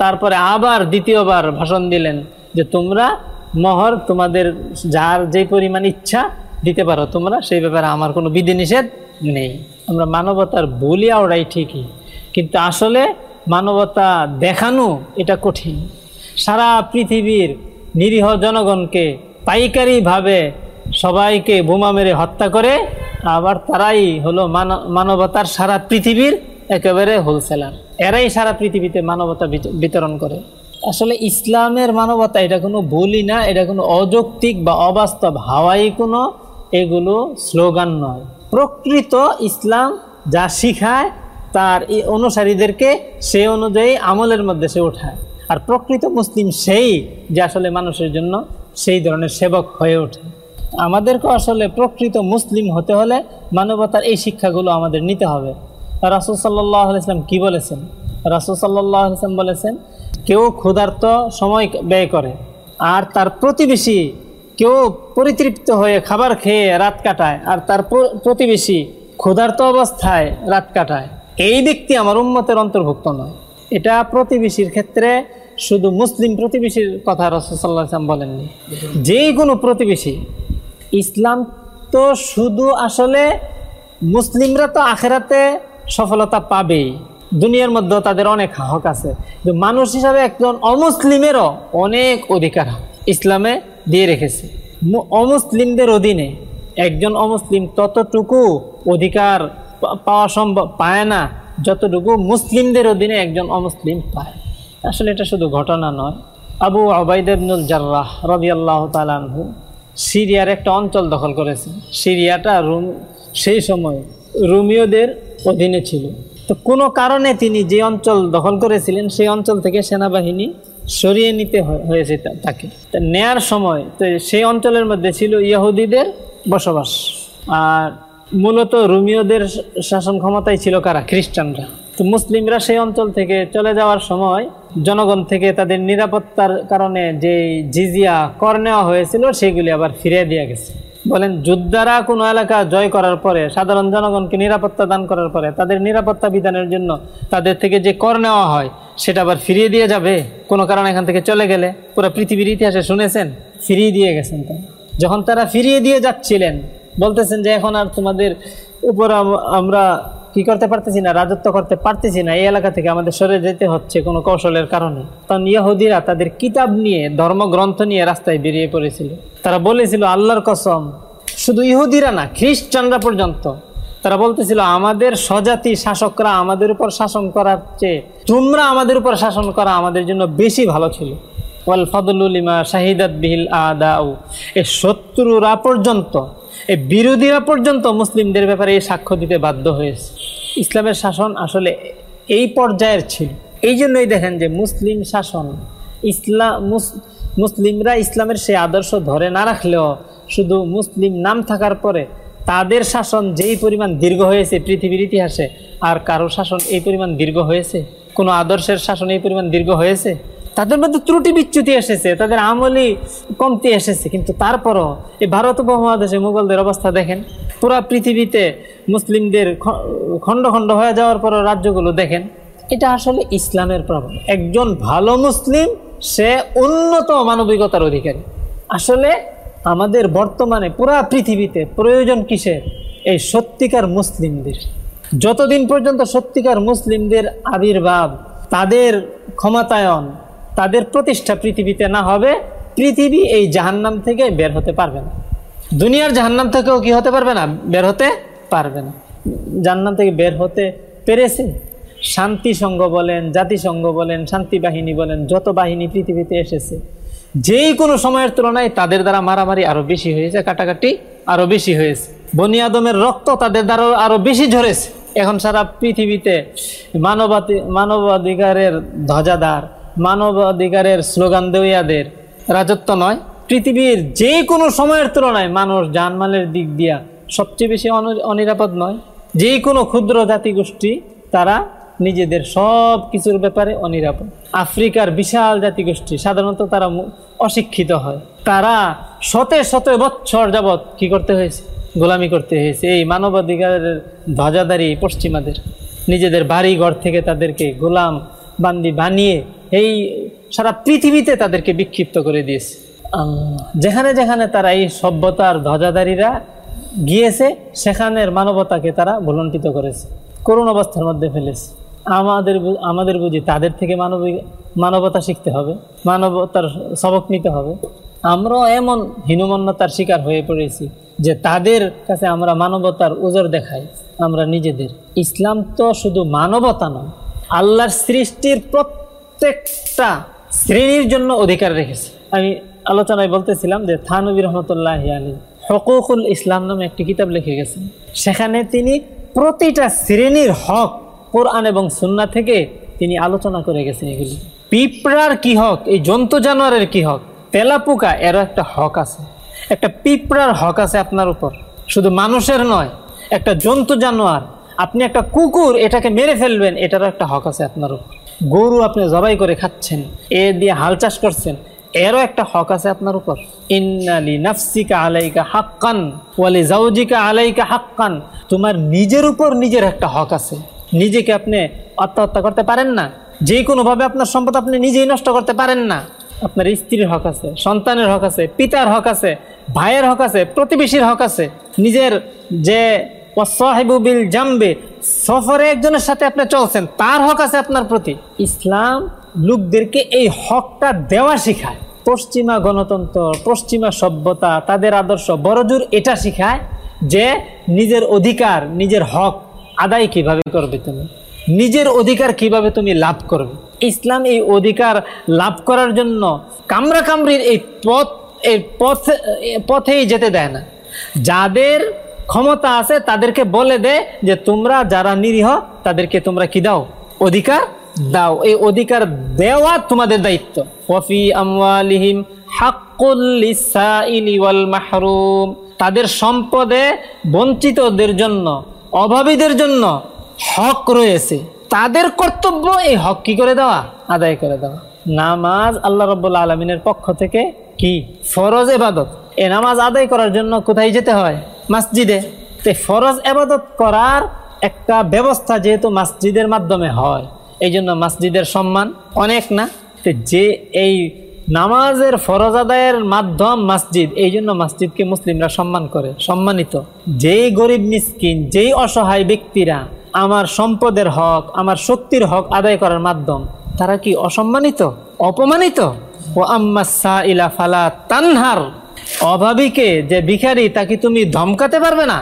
তারপরে আবার দ্বিতীয়বার ভাষণ দিলেন যে, তোমরা মহর তোমাদের যার যে পরিমাণ ইচ্ছা দিতে পারো, তোমরা সেই ব্যাপারে আমার কোনো বিধিনিষেধ নেই। আমরা মানবতার বলি ওরাই ঠিকই, কিন্তু আসলে মানবতা দেখানো এটা কঠিন। সারা পৃথিবীর নিরীহ জনগণকে পাইকারিভাবে সবাইকে বোমা মেরে হত্যা করে, আবার তারাই হলো মানবতার সারা পৃথিবীর একেবারে হোলসেলার এরাই সারা পৃথিবীতে মানবতা বিতরণ করে। আসলে ইসলামের মানবতা এটা কোনো বলি না, এটা কোনো অযৌক্তিক বা অবাস্তব। হাওয়াই কোনো এগুলো স্লোগান নয়। প্রকৃত ইসলাম যা শিখায়, তার এই অনুসারীদেরকে সে অনুযায়ী আমলের মধ্যে সে ওঠায়। আর প্রকৃত মুসলিম সেই যে আসলে মানুষের জন্য সেই ধরনের সেবক হয়ে ওঠে। আমাদেরকে আসলে প্রকৃত মুসলিম হতে হলে মানবতার এই শিক্ষাগুলো আমাদের নিতে হবে। রাসুল সাল্লাহ ইসলাম কী বলেছেন? রাসুল সাল্লাহ ইসলাম বলেছেন, কেউ ক্ষুধার্ত সময় ব্যয় করে আর তার প্রতিবেশী কেউ পরিতৃপ্ত হয়ে খাবার খেয়ে রাত কাটায় আর তার প্রতিবেশী ক্ষুধার্ত অবস্থায় রাত কাটায়। এই ব্যক্তি আমার উন্মতের অন্তর্ভুক্ত নয়। এটা প্রতিবেশীর ক্ষেত্রে শুধু মুসলিম প্রতিবেশীর কথা রসদাম বলেননি। যেই কোনো প্রতিবেশী, ইসলাম তো শুধু আসলে মুসলিমরা তো আখেরাতে সফলতা পাবেই দুনিয়ার মধ্যেও তাদের অনেক হক আছে। মানুষ হিসাবে একজন অমুসলিমেরও অনেক অধিকার ইসলামে দিয়ে রেখেছে। অমুসলিমদের অধীনে একজন অমুসলিম ততটুকু অধিকার পাওয়া সম্ভব পায় না, যতটুকু মুসলিমদের অধীনে একজন অমুসলিম পায়। আসলে এটা শুধু ঘটনা নয়। আবু আবাইদুল জার্রাহ রবি আল্লাহ তালানহু সিরিয়ার একটা অঞ্চল দখল করেছে সিরিয়াটা রুম সেই সময় রোমিওদের অধীনে ছিল। তো কোনো কারণে তিনি যে অঞ্চল দখল করেছিলেন, সেই অঞ্চল থেকে সেনাবাহিনী সরিয়ে নিতে হয়েছে তাকে। নেয়ার সময় তো সেই অঞ্চলের মধ্যে ছিল ইয়াহুদিদের বসবাস। আর মূলত রোমিওদের শাসন ক্ষমতায় ছিল কারা? খ্রিস্টানরা। তো মুসলিমরা সেই অঞ্চল থেকে চলে যাওয়ার সময় জনগণ থেকে তাদের নিরাপত্তার কারণে যে জিজিয়া কর নেওয়া হয়েছিল, সেগুলি আবার ফিরিয়ে দেওয়া গেছে। বলেন, যোদ্ধারা কোনো এলাকা জয় করার পরে, সাধারণ জনগণকে নিরাপত্তা দান করার পরে, তাদের নিরাপত্তা বিধানের জন্য তাদের থেকে যে কর নেওয়া হয়, সেটা আবার ফিরিয়ে দিয়ে যাবে? কোনো কারণে এখান থেকে চলে গেলে? পুরো পৃথিবীর ইতিহাসে শুনেছেন? ফিরিয়ে দিয়ে গেছেন তারা। যখন তারা ফিরিয়ে দিয়ে যাচ্ছিলেন, বলতেছেন যে এখন আর তোমাদের উপর আমরা কি করতে পারতেছি না, রাজত্ব করতে পারতেছি না, এই এলাকা থেকে আমাদের সরে যেতে হচ্ছে কোনো কৌশলের কারণে। তখন ইয়াহুদিরা তাদের কিতাব নিয়ে, ধর্মগ্রন্থ নিয়ে রাস্তায় বেরিয়ে পড়েছিল। তারা বলেছিল, আল্লাহর কসম, শুধু ইহুদিরা না, খ্রিস্টানরা পর্যন্ত। তারা বলতেছিল, আমাদের স্বজাতি শাসকরা আমাদের উপর শাসন করার চেয়ে, তোমরা আমাদের উপর শাসন করা আমাদের জন্য বেশি ভালো ছিল। ওয়াল ফদলুলিমা শাহিদাত বিহিল আদাউ, এ শত্রুরা পর্যন্ত এই বিরোধীরা পর্যন্ত মুসলিমদের ব্যাপারে সাক্ষ্য দিতে বাধ্য হয়েছে। ইসলামের শাসন আসলে এই পর্যায়ের ছিল। এই জন্যই দেখেন যে মুসলিম শাসন ইসলাম মুসলিমরা ইসলামের সেই আদর্শ ধরে না রাখলেও শুধু মুসলিম নাম থাকার পরে তাদের শাসন যেই পরিমাণ দীর্ঘ হয়েছে পৃথিবীর ইতিহাসে, আর কারও শাসন এই পরিমাণ দীর্ঘ হয়েছে? কোনো আদর্শের শাসন এই পরিমাণ দীর্ঘ হয়েছে? তাদের মধ্যে ত্রুটি বিচ্যুতি এসেছে, তাদের আমলি কমতি এসেছে, কিন্তু তারপরও এই ভারত উপমহাদেশে মুঘলদের অবস্থা দেখেন, পুরা পৃথিবীতে মুসলিমদের খণ্ড খণ্ড হয়ে যাওয়ার পর রাজ্যগুলো দেখেন, এটা আসলে ইসলামের প্রভাব। একজন ভালো মুসলিম, সে উন্নত মানবিকতার অধিকারী। আসলে আমাদের বর্তমানে পুরা পৃথিবীতে প্রয়োজন কিসের? এই সত্যিকার মুসলিমদের। যতদিন পর্যন্ত সত্যিকার মুসলিমদের আবির্ভাব, তাদের ক্ষমতায়ন তাদের প্রতিষ্ঠা পৃথিবীতে না হবে, পৃথিবী এই জাহান্নাম থেকে বের হতে পারবে না। দুনিয়ার জাহান্নাম থেকেও কি হতে পারবে না? বের হতে পারবে না। জাহান্নাম থেকে বের হতে পেরেছে? শান্তি সংঘ বলেন, জাতিসংঘ বলেন, শান্তি বাহিনী বলেন, যত বাহিনী পৃথিবীতে এসেছে, যেই কোনো সময়ের তুলনায় তাদের দ্বারা মারামারি আরও বেশি হয়েছে, কাটাকাটি আরও বেশি হয়েছে। বনি আদমের রক্ত তাদের দ্বারা আরও বেশি ঝরেছে। এখন সারা পৃথিবীতে মানবাতি, মানবাধিকারের ধ্বজাদার মানবাধিকারের স্লোগান দেওয়াদের রাজত্ব নয়। পৃথিবীর যে কোনো সময়ের তুলনায় মানুষ জানমালের দিক দিয়া সবচেয়ে বেশি অনিরাপদ নয়। যে কোনো ক্ষুদ্র জাতিগোষ্ঠী, তারা নিজেদের সব কিছুর ব্যাপারে অনিরাপদ। আফ্রিকার বিশাল জাতিগোষ্ঠী, সাধারণত তারা অশিক্ষিত হয়। তারা শতে শত বৎসর যাবৎ কি করতে হয়েছে? গোলামি করতে হয়েছে। এই মানবাধিকারের ধ্বজাদারি পশ্চিমাদের, নিজেদের বাড়ি ঘর থেকে তাদেরকে গোলাম বান্দি বানিয়ে এই সারা পৃথিবীতে তাদেরকে বিক্ষিপ্ত করে দিয়েছে। যেখানে যেখানে তারা এই সভ্যতার ধ্বজাধারীরা গিয়েছে, সেখানের মানবতাকে তারা ভুলণ্ঠিত করেছে, করুণ অবস্থার মধ্যে ফেলেছে। আমাদের আমাদের বুঝি তাদের থেকে মানবিক মানবতা শিখতে হবে, মানবতার সবক নিতে হবে। আমরাও এমন হীনমন্যতার শিকার হয়ে পড়েছি যে তাদের কাছে আমরা মানবতার ওজোর দেখাই, আমরা নিজেদের। ইসলাম তো শুধু মানবতা নয় আল্লাহর সৃষ্টির প্রত্যেকটা শ্রেণির জন্য অধিকার রেখেছে। আমি আলোচনায় বলতেছিলাম যে থানবী রহমতুল্লাহ আলী হকুকুল ইসলাম নামে একটি কিতাব লিখে গেছেন। সেখানে তিনি প্রতিটা শ্রেণির হক, কোরআন এবং সুন্না থেকে তিনি আলোচনা করে গেছেন এগুলি। পিঁপড়ার কি হক, এই জন্তু জানোয়ারের কি হক, তেলাপোকা, এরও একটা হক আছে। একটা পিঁপড়ার হক আছে আপনার উপর। শুধু মানুষের নয়, একটা জন্তু জানোয়ার আপনি একটা কুকুর, এটাকে মেরে ফেলবেন, এটারও একটা হক আছে আপনার গরু আপনি জবাই করে খাচ্ছেন, এ দিয়ে হাল চাষ করছেন, এরও একটা হক আছে আপনার উপর। ইন্নালি নাফসিকা আলাইকা হাক্কান ওয়ালি জাউজিকা আলাইকা হাক্কান। তোমার নিজের উপর নিজের একটা হক আছে। নিজেকে আপনি আত্মহত্যা করতে পারেন না। যে কোনোভাবে আপনার সম্পদ আপনি নিজেই নষ্ট করতে পারেন না। আপনার স্ত্রীর হক আছে, সন্তানের হক আছে, পিতার হক আছে, ভাইয়ের হক আছে, প্রতিবেশীর হক আছে। নিজের যে ওয়াসাহেবুবিল জামবে, সফরে একজনের সাথে আপনি চলছেন, তার হক আছে আপনার প্রতি। ইসলাম লোকদেরকে এই হকটা দেওয়া শিখায়। পশ্চিমা গণতন্ত্র, পশ্চিমা সভ্যতা, তাদের আদর্শ বড়জোর এটা শিখায় যে নিজের অধিকার, নিজের হক আদায় কীভাবে করবে তুমি? নিজের অধিকার কীভাবে তুমি লাভ করবে? ইসলাম এই অধিকার লাভ করার জন্য কামরা কামরির এই পথ এই পথ, পথেই যেতে দেয় না। যাদের ক্ষমতা আছে, তাদেরকে বলে দে যে তোমরা যারা নিরীহ, তাদেরকে তোমরা কি দাও? অধিকার দাও। এই অধিকার দেওয়া তোমাদের দায়িত্ব। ওয়াফি আমওয়ালিহিম হাক্কুল মাহরুম। তাদের সম্পদে বঞ্চিতদের জন্য, অভাবীদের জন্য হক রয়েছে। তাদের কর্তব্য এই হক কি করে দেওয়া? আদায় করে দেওয়া। নামাজ আল্লাহ রব্বুল্লা আলমিনের পক্ষ থেকে কি? ফরজ এবাদত। এ নামাজ আদায় করার জন্য কোথায় যেতে হয়? মসজিদে। তো ফরজ এবাদত করার একটা ব্যবস্থা যেহেতু মসজিদের মাধ্যমে হয় এই জন্য মসজিদের সম্মান অনেক না? যে এই নামাজের ফরজ আদায়ের মাধ্যম মসজিদ এই জন্য মসজিদকে মুসলিমরা সম্মান করে, সম্মানিত। যেই গরিব মিসকিন, যেই অসহায় ব্যক্তিরা আমার সম্পদের হক, আমার শক্তির হক আদায় করার মাধ্যম, তারা কি অসম্মানিত? অপমানিত? ও আম্মা ইলা ফালা তানহার। অভাবীকে যে ভিখারি তাকে তুমি ধমকাতে পারবে না?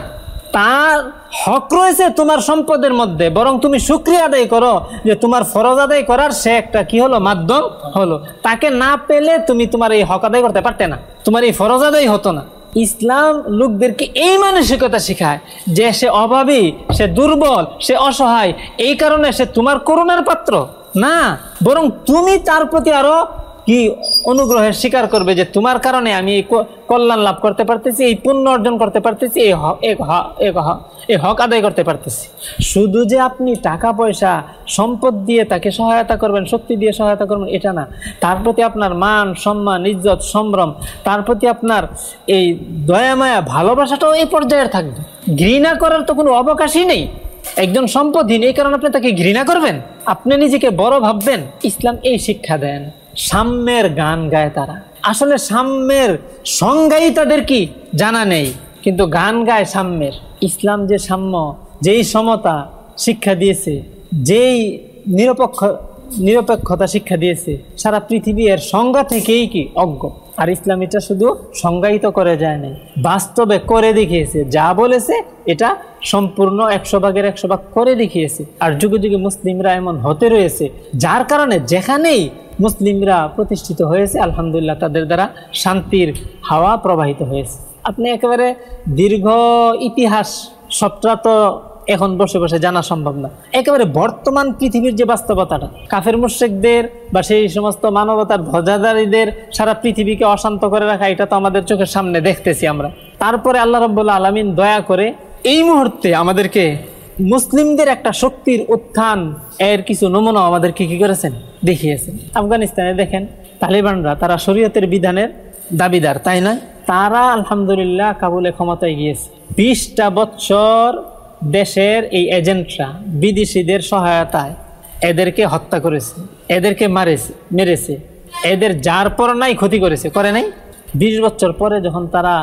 তার হক রয়েছে তোমার সম্পদের মধ্যে, বরং তুমি সুক্রিয়া আদায় করো যে তোমার ফরজ আদায় করার সে একটা কি হলো, মাধ্যম হলো। তাকে না পেলে তুমি তোমার এই হক আদায় করতে পারতে না, তোমার এই ফরজ আদায় হতো না। ইসলাম লোকদেরকে এই মানসিকতা শেখায় যে সে অভাবী, সে দুর্বল, সে অসহায়, এই কারণে সে তোমার করুণার পাত্র না, বরং তুমি তার প্রতি আরও কি অনুগ্রহের স্বীকার করবে যে তোমার কারণে আমি এই কল্যাণ লাভ করতে পারতেছি, এই পুণ্য অর্জন করতে পারতেছি, এই এই হক আদায় করতে পারতেছি। শুধু যে আপনি টাকা পয়সা, সম্পদ দিয়ে তাকে সহায়তা করবেন, শক্তি দিয়ে সহায়তা করবেন, এটা না। তার প্রতি আপনার মান, সম্মান, ইজ্জত, সম্ভ্রম, তার প্রতি আপনার এই দয়া, মায়া, ভালোবাসাটাও এই পর্যায়ের থাকবে। ঘৃণা করার তো কোনো অবকাশই নেই। একজন সম্পদহীন এই কারণে আপনি তাকে ঘৃণা করবেন? আপনি নিজেকে বড় ভাববেন, ইসলাম এই শিক্ষা দেন। সাম্যের গান গায় তারা। আসলে সাম্যের সংজ্ঞাই তাদের কি? জানা নেই। কিন্তু গান গায় সাম্যের। ইসলাম যে সাম্য, যেই সমতা শিক্ষা দিয়েছে, যেই নিরপেক্ষ নিরপেক্ষতা শিক্ষা দিয়েছে। সারা পৃথিবী এর সংজ্ঞা থেকেই কি অজ্ঞ? আর ইসলাম এটা শুধু সংজ্ঞায়িত করে যায় নাই, বাস্তবে করে দেখিয়েছে। যা বলেছে, এটা সম্পূর্ণ একশো ভাগের একশো ভাগ করে দেখিয়েছে। আর যুগে যুগে মুসলিমরা এমন হতে রয়েছে, যার কারণে যেখানেই মুসলিমরা প্রতিষ্ঠিত হয়েছে, আলহামদুলিল্লাহ তাদের দ্বারা শান্তির হাওয়া প্রবাহিত হয়েছে। আপনি একেবারে দীর্ঘ ইতিহাস, সবটা তো এখন বসে বসে জানা সম্ভব না। একেবারে বর্তমান পৃথিবীর যে বাস্তবতাটা, কাফের মুশেকদের বা সেই সমস্ত মানবতার ধ্বজাদারীদের সারা পৃথিবীকে অশান্ত করে রাখা, এটা তো আমাদের চোখের সামনে দেখতেছি আমরা। তারপরে আল্লাহ রব্বুল্লা আলমিন দয়া করে এই মুহূর্তে আমাদেরকে মুসলিমদের একটা শক্তির উত্থান, এর কিছু নমুনা আমাদেরকে কি করেছেন? দেখিয়েছেন। আফগানিস্তানে দেখেন, তালিবানরা তারা শরীয়তের বিধানের দাবিদার, তাই না? তারা আলহামদুলিল্লাহ কাবুলে ক্ষমতায় গিয়েছে। বিশটা বছর দেশের এই এজেন্টরা বিদেশিদের সহায়তায় এদেরকে হত্যা করেছে, এদেরকে মারেছে, মেরেছে। এদের যার পর নাই ক্ষতি করেছে, করে নাই? বিশ বছর পরে যখন তারা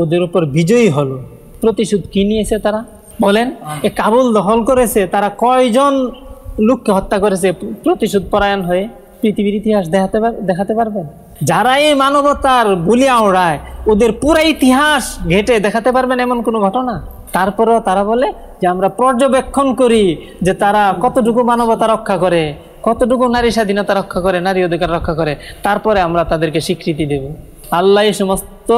ওদের উপর বিজয়ী হলো, প্রতিশোধ কি নিয়েছে তারা? বলেন, এ কাবুল দখল করেছে, তারা কয়জন লোককে হত্যা করেছে? প্রতিশোধ পরায়ণ হয়ে পৃথিবীর ইতিহাস দেখাতে দেখাতে পারবেন? যারা এই মানবতার বুলিয়া ওড়ায় ওদের পুরা ইতিহাস ঘেটে দেখাতে পারবেন এমন কোনো ঘটনা? তারপরেও তারা বলে যে আমরা পর্যবেক্ষণ করি যে তারা কতটুকু মানবতা রক্ষা করে, কতটুকু নারী স্বাধীনতা রক্ষা করে, নারী অধিকার রক্ষা করে, তারপরে আমরা তাদেরকে স্বীকৃতি দেব। আল্লাহ এই সমস্ত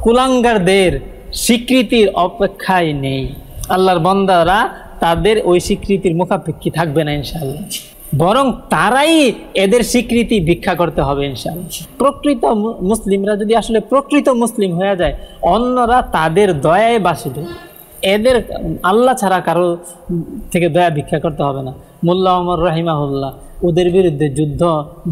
কুলাঙ্গারদের স্বীকৃতির অপেক্ষায় নেই। আল্লাহর বন্দারা তাদের ওই স্বীকৃতির মুখাপেক্ষী থাকবে না ইনশাল্লাহ বরং তারাই এদের স্বীকৃতি ভিক্ষা করতে হবে ইনশাল প্রকৃত মুসলিমরা যদি আসলে প্রকৃত মুসলিম হয়ে যায়, অন্যরা তাদের দয়ায় বাসিত। এদের আল্লাহ ছাড়া কারও থেকে দয়া ভিক্ষা করতে হবে না। মোল্লা অমর রাহিমাহুল্লাহ, ওদের বিরুদ্ধে যুদ্ধ,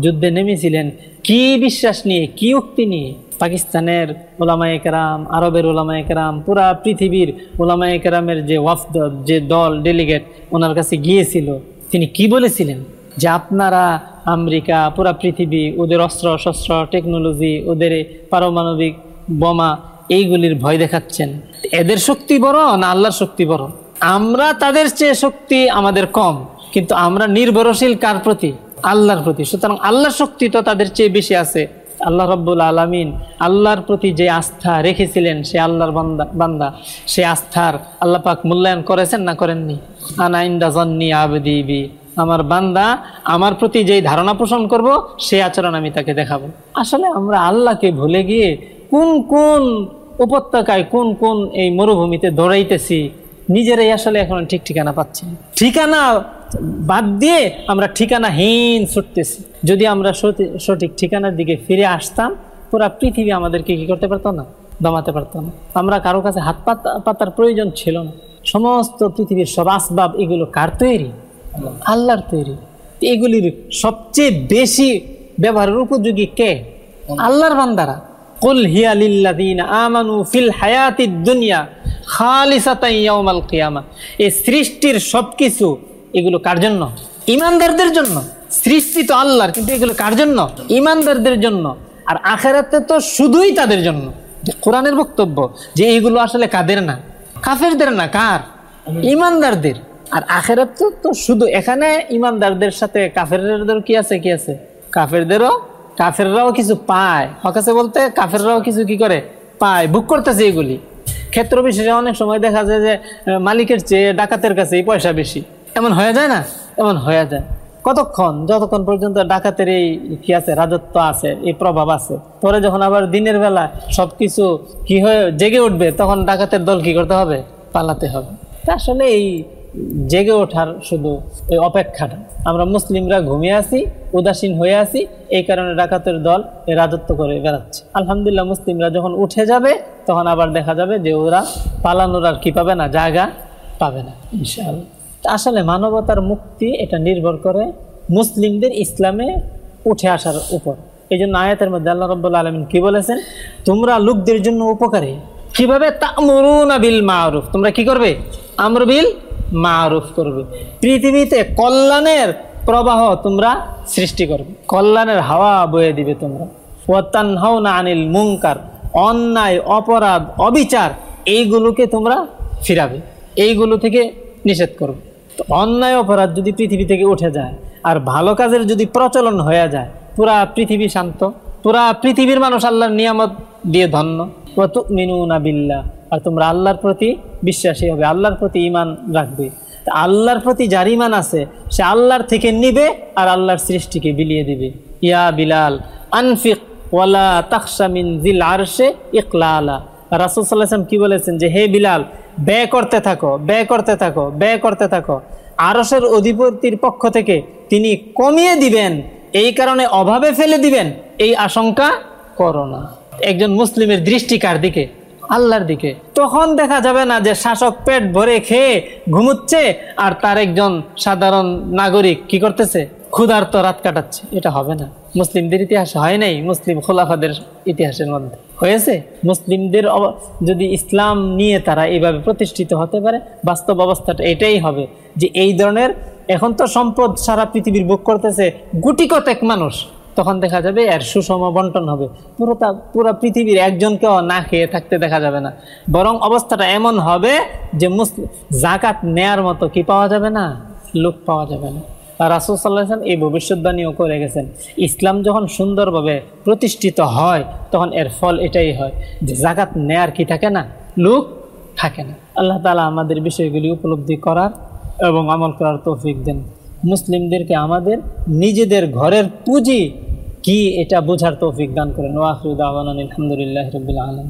যুদ্ধে নেমেছিলেন। কি বিশ্বাস নিয়ে, কি উক্তি নিয়ে? পাকিস্তানের ওলামা একরাম আরবের ওলামা একরাম পুরা পৃথিবীর ওলামা একরামের যে ওয়াফদ, যে দল, ডেলিগেট, ওনার কাছে গিয়েছিল। তিনি কি বলেছিলেন? যে আপনারা আমেরিকা, পুরা পৃথিবী, ওদের অস্ত্র, শস্ত্র টেকনোলজি ওদের পারমাণবিক বোমা, এইগুলির ভয় দেখাচ্ছেন। এদের শক্তি বড় না আল্লাহর শক্তি বড়? আমরা তাদের চেয়ে শক্তি আমাদের কম, কিন্তু আমরা নির্ভরশীল কার প্রতি? আল্লাহর প্রতি। সুতরাং আল্লাহর শক্তি তো তাদের চেয়ে বেশি আছে। আল্লাহ রব্বুল আলমিন আল্লাহর প্রতি যে আস্থা রেখেছিলেন, সে আল্লাহর বান্দা বান্দা, সে আস্থার আল্লাহ পাক মূল্যায়ন করেছেন না করেননি? আনাইন্দা জন্নি আবদিবি আমার বান্দা, আমার প্রতি যেই ধারণা পোষণ করব, সে আচরণ আমি তাকে দেখাবো। আসলে আমরা আল্লাহকে ভুলে গিয়ে কোন কোন উপত্যকায় কোন কোন এই মরুভূমিতে দৌড়াইতেছি, নিজেরাই আসলে এখন ঠিক ঠিকানা পাচ্ছি ঠিকানা বাদ দিয়ে আমরা ঠিকানাহীন ছুটতেছি। যদি আমরা সঠিক ঠিকানার দিকে ফিরে আসতাম, পুরা পৃথিবী আমাদেরকে কি করতে পারতো না? দমাতে পারতো না। আমরা কারও কাছে হাত পাতা, পাতার প্রয়োজন ছিল না। সমস্ত পৃথিবীর সব আসবাব এগুলো কার তৈরি? আল্লাহর তৈরি। এগুলির সবচেয়ে বেশি ব্যবহারের উপযোগী কে? আল্লাহর বান্দারা। কুল হিয়া লিল্লাযীনা আমানু ফিল হায়াতিদ দুনিয়া কিয়ামা। এই সৃষ্টির সবকিছু এগুলো কার জন্য? ইমানদারদের জন্য। সৃষ্টি তো আল্লাহর, কিন্তু এগুলো কার জন্য? ইমানদারদের জন্য। আর আখেরাতে তো শুধুই তাদের জন্য। কোরআনের বক্তব্য, যে এইগুলো আসলে কাদের না? কাফেরদের না, কার? ইমানদারদের। আর আখেরাত তো শুধু, এখানে ইমানদারদের সাথে কাফেরদের কি আছে কি আছে? কাফেরদেরও, কাফেররাও কিছু পায়। হকাছে বলতে, কাফেররাও কিছু কি করে? পায় বুক করতেছে এগুলি। ক্ষেত্র বিশেষে অনেক সময় দেখা যায় যে, মালিকের চেয়ে ডাকাতের কাছেই পয়সা বেশি। এমন হয়ে যায় না? এমন হয়ে যায়। কতক্ষণ? যতক্ষণ পর্যন্ত ডাকাতের এই কি আছে, রাজত্ব আছে, এই প্রভাব আছে, পরে যখন আবার দিনের বেলা সবকিছু কি হয়ে জেগে উঠবে, তখন ডাকাতের দল কি করতে হবে? পালাতে হবে। আসলে এই জেগে ওঠার শুধু এই অপেক্ষাটা। আমরা মুসলিমরা ঘুমিয়ে আছি, উদাসীন হয়ে আছি, এই কারণে ডাকাতের দল রাজত্ব করে বেড়াচ্ছে। আলহামদুলিল্লাহ মুসলিমরা যখন উঠে যাবে, তখন আবার দেখা যাবে যে ওরা পালানোর আর কি পাবে না, জায়গা পাবে না, ইনশাআল্লাহ। আসলে মানবতার মুক্তি এটা নির্ভর করে মুসলিমদের ইসলামে উঠে আসার উপর। এই জন্য আয়াতের মধ্যে আল্লাহ রব্বুল আলমিন কি বলেছেন? তোমরা লোকদের জন্য উপকারী। কীভাবে তামরুনা বিল মারুফ? তোমরা কি করবে? আমরবিল মারুফ করবে। পৃথিবীতে কল্যাণের প্রবাহ তোমরা সৃষ্টি করবে। কল্যাণের হাওয়া বয়ে দিবে তোমরা। ওয়াতান না আনিল মুঙ্কার অন্যায়, অপরাধ, অবিচার, এইগুলোকে তোমরা ফিরাবে। এইগুলো থেকে নিষেধ করবে। তো অন্যায় অপরাধ যদি পৃথিবী থেকে উঠে যায়, আর ভালো কাজের যদি প্রচলন হয়ে যায়, পুরা পৃথিবী শান্ত, পুরা পৃথিবীর মানুষ আল্লাহর নিয়ামত দিয়ে ধন্য। মিনু না বিল্লা আর তোমরা আল্লাহর প্রতি বিশ্বাসী হবে, আল্লাহর প্রতি ইমান রাখবে। আল্লাহর প্রতি যার ইমান আছে, সে আল্লাহর থেকে নিবে আর আল্লাহর সৃষ্টিকে বিলিয়ে দিবে। ইয়া বিলাল, আনফিক, ওয়ালা তাকসামিন জিল আরশে ইকলা আলা কি বলেছেন যে, হে বিলাল, ব্যয় করতে থাকো, ব্যয় করতে থাকো, ব্যয় করতে থাকো। আরসের অধিপতির পক্ষ থেকে তিনি কমিয়ে দিবেন। এই কারণে অভাবে ফেলে দিবেন। এই আশঙ্কা করো না। একজন মুসলিমের দৃষ্টি কার দিকে? আল্লাহর দিকে। তখন দেখা যাবে না যে শাসক পেট ভরে খেয়ে ঘুমুচ্ছে আর তার একজন সাধারণ নাগরিক কি করতেছে? ক্ষুধার্ত রাত কাটাচ্ছে। এটা হবে না। মুসলিমদের ইতিহাসে হয় নাই, মুসলিম খোলাফাদের ইতিহাসের মধ্যে হয়েছে? মুসলিমদের যদি ইসলাম নিয়ে তারা এইভাবে প্রতিষ্ঠিত হতে পারে, বাস্তব অবস্থাটা এটাই হবে যে এই ধরনের এখন তো সম্পদ সারা পৃথিবীর বুক করতেছে গুটি কতেক মানুষ, তখন দেখা যাবে এর সুষম বন্টন হবে। পুরো তা, পুরো পৃথিবীর একজনকেও না খেয়ে থাকতে দেখা যাবে না। বরং অবস্থাটা এমন হবে যে মুসলিম জাকাত নেয়ার মতো কি পাওয়া যাবে না? লোক পাওয়া যাবে না। রাসুল সাল্লাহাম এই ভবিষ্যৎবাণীও করে গেছেন। ইসলাম যখন সুন্দরভাবে প্রতিষ্ঠিত হয়, তখন এর ফল এটাই হয় যে জাকাত নেয়ার কি থাকে না? লোক থাকে না। আল্লাহ তালা আমাদের বিষয়গুলি উপলব্ধি করার এবং আমল করার তৌফিক দেন। মুসলিমদেরকে আমাদের নিজেদের ঘরের পুঁজি কি, এটা বোঝার তৌফিক দান করেন। ওয়াহরুদ আলহামদুলিল্লাহ রবিল আলম